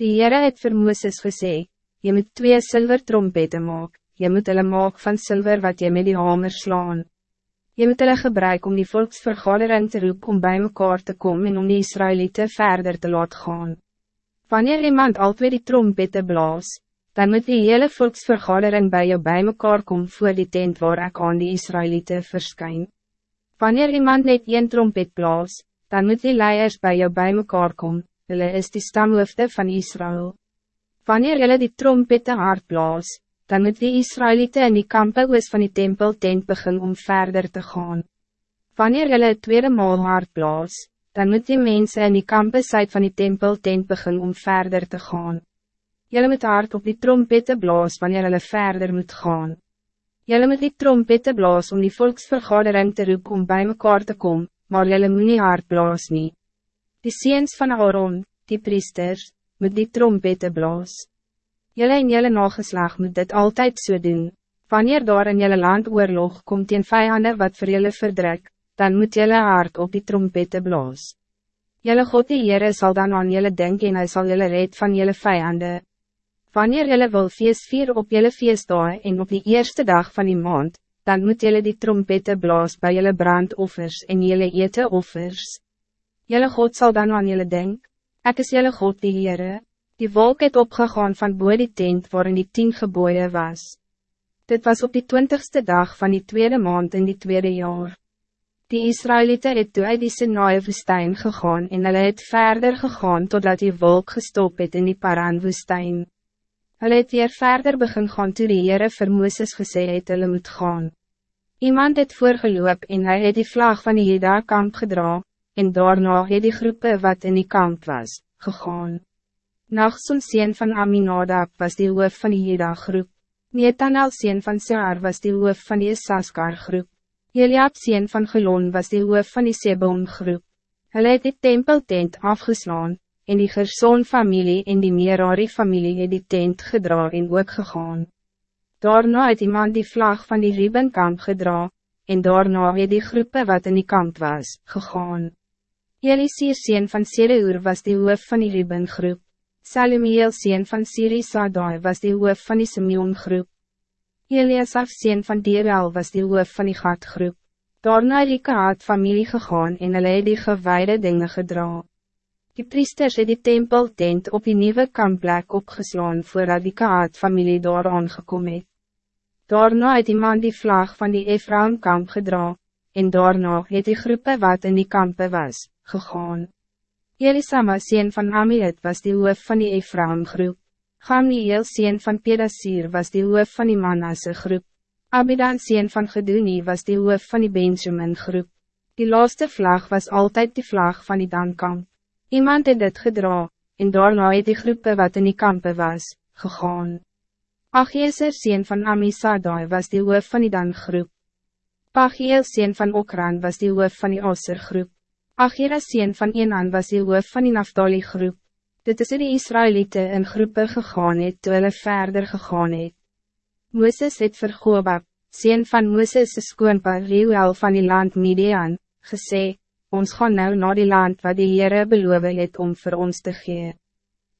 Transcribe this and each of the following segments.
Die Heere het vir Mooses gesê, je moet twee zilver trompette maak, je moet hulle maak van zilver wat je met die hamer slaan. Je moet hulle gebruik om die volksvergadering te roep om bij mekaar te komen en om die Israëlieten verder te laten gaan. Wanneer iemand al twee die trompette blaas, dan moet die hele volksvergadering bij jou bij mekaar komen voor die tent waar ik aan die Israëlieten verschijn. Wanneer iemand net een trompet blaas, dan moet die leiers bij jou bij mekaar komen, hulle is die stamhoofde van Israël. Wanneer julle die trompette hard blaas, dan moet die Israëlieten in die kampe oos van die tempel tent begin om verder te gaan. Wanneer julle het tweede maal hard blaas, dan moet die mensen in die kampe zuid van die tempel tent begin om verder te gaan. Julle moet hard op die trompette blaas wanneer julle verder moet gaan. Julle moet die trompette blaas om die volksvergadering te roep om bij mekaar te komen, maar julle moet nie hard blaas nie. Die seens van Aaron, die priesters, moet die trompette blaas. Jelle en jelle nageslag moet dit altijd so doen. Wanneer daar in jelle land oorlog komt een vijanden wat voor jelle verdruk, dan moet jelle hard op die trompette blaas. Jelle God die Heere sal dan aan jelle denken en hy sal jelle red van jelle vijanden. Wanneer jelle wil feest vier op jelle feestdagen en op die eerste dag van die maand, dan moet jelle die trompette blaas bij jelle brandoffers en jelle ete offers. Jelle God zal dan aan jelle denken. Ik is jelle God die Heere. Die wolk het opgegaan van boe die tent waarin die tien geboeien was. Dit was op die twintigste dag van die tweede maand in die tweede jaar. Die Israëlieten het toe uit die Sinaïe woestijn gegaan en hulle het verder gegaan totdat die wolk gestop het in die Paran woestijn. Hulle het weer verder begin gaan toe die Heere vir Mooses gesê het hulle moet gaan. Iemand het voorgeloop en hij het die vlag van die Heda kamp gedra, en daarna het die groepe wat in die kamp was, gegaan. Nachson sien van Aminadab was die hoof van die Jeda groep. Netanel sien van Sear was die hoof van die Saskar groep. Eliab sien van Gelon was die hoof van die Sebon groep. Hulle het die tempeltent afgeslaan, en die Gerson familie en die Merari familie het die tent gedra en ook gegaan. Daarna het iemand die vlag van die Riebenkamp gedra, en daarna het die groepe wat in die kamp was, gegaan. Elisir sien van Sereur was die hoof van die Riebengroep. Salumiel sien van Siri Sadai was die hoof van die Simeon groep. Eliasaf sien van Dierel was die hoof van die Gat groep. Daarna die Kaat familie gegaan en hulle het die gewaarde dinge gedra. Die priesters het die tempel tent op die nieuwe kampplek opgeslaan voordat die Kaat familie daar aangekom het. Daarna het die man die vlag van die Ephraim kamp gedra, en daarna het die groepe wat in die kampe was, gegaan. Elisama sien van Amiet was die hoof van die Ephraim groep. Gamliel sien van Pedasir was die hoof van die Manasse groep. Abidan sien van Geduni was die hoof van die Benjamin groep. Die laaste vlag was altijd die vlag van die Dankamp. Iemand het dit gedra, en daarna het die groepe wat in die kampe was, gegaan. Achieser sien van Amisadai was die hoof van die Dan groep. Pagiel sien van Okran was die hoof van die Osser groep. Achira sien van Enan was die hoof van die Naftali groep. Dit is die Israëlieten in groepen gegaan het toe hulle verder gegaan het. Mooses het vir Gobab, sien van Mooses' skoonpa Reuel van die land Midian, gesê, ons gaan nou naar die land wat die Heere beloof het om voor ons te gee.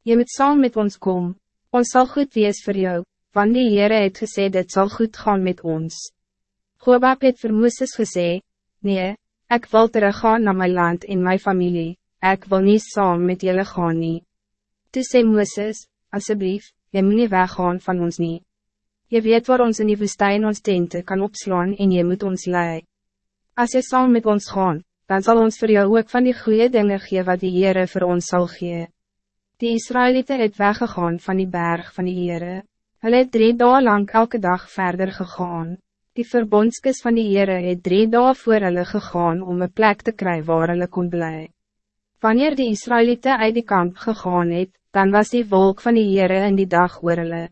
Je moet saam met ons kom, ons zal goed wees voor jou, want die Heere het gesê dit zal goed gaan met ons. Gobab het vir Mooses gesê, nee, Ik wil teruggaan naar mijn land en mijn familie, ik wil niet saam met jullie gaan nie. Toe sê Mooses, alsjeblieft, jy moet nie weggaan van ons nie. Je weet waar ons in die woestijn ons tente kan opslaan en je moet ons lei. Als je saam met ons gaan, dan zal ons voor jou ook van die goede dingen gee wat die Heere voor ons zal gee. Die Israëlieten het weggegaan van die berg van die Heere. Hulle het drie dagen lang elke dag verder gegaan. Die verbondskis van die Heere het drie dagen voor hulle gegaan om een plek te krijgen waar hulle kon bly. Wanneer die Israëlieten uit die kamp gegaan het, dan was die wolk van die Heere in die dag oor hulle.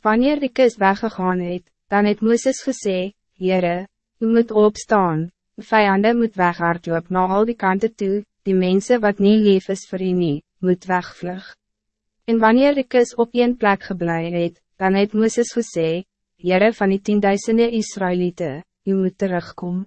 Wanneer die kis weggegaan het, dan het Mooses gesê, Heere, u moet opstaan, de vijanden moet weghardloop na al die kanten toe, die mensen wat niet lief is vir u nie, moet wegvlug. En wanneer die kis op een plek geblei het, dan het Mooses gesê, Jere van die tienduisende Israëlieten, u moet terugkomen.